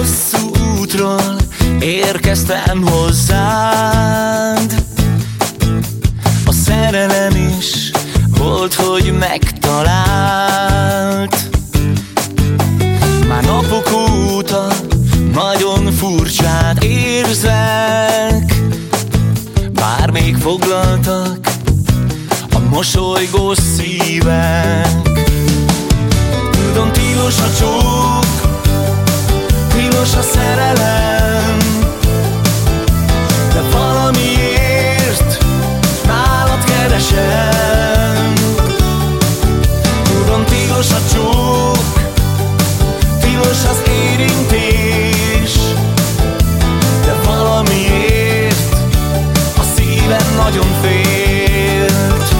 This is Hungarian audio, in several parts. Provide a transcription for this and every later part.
Hosszú útról érkeztem hozzád. A szerelem is volt, hogy megtalált. Már napok óta nagyon furcsát érzek. Bár még foglaltak a mosolygó szívek. Tudom, tilos a csók félt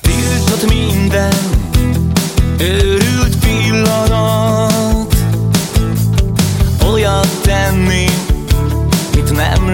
Tiltott minden őrült pillanat Olyat tenni, mit nem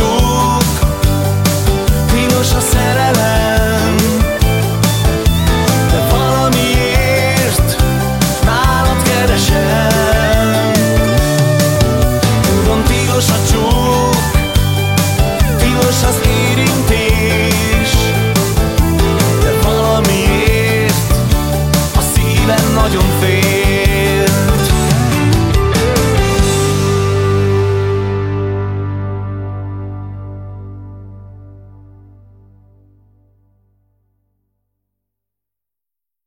We piros a szem.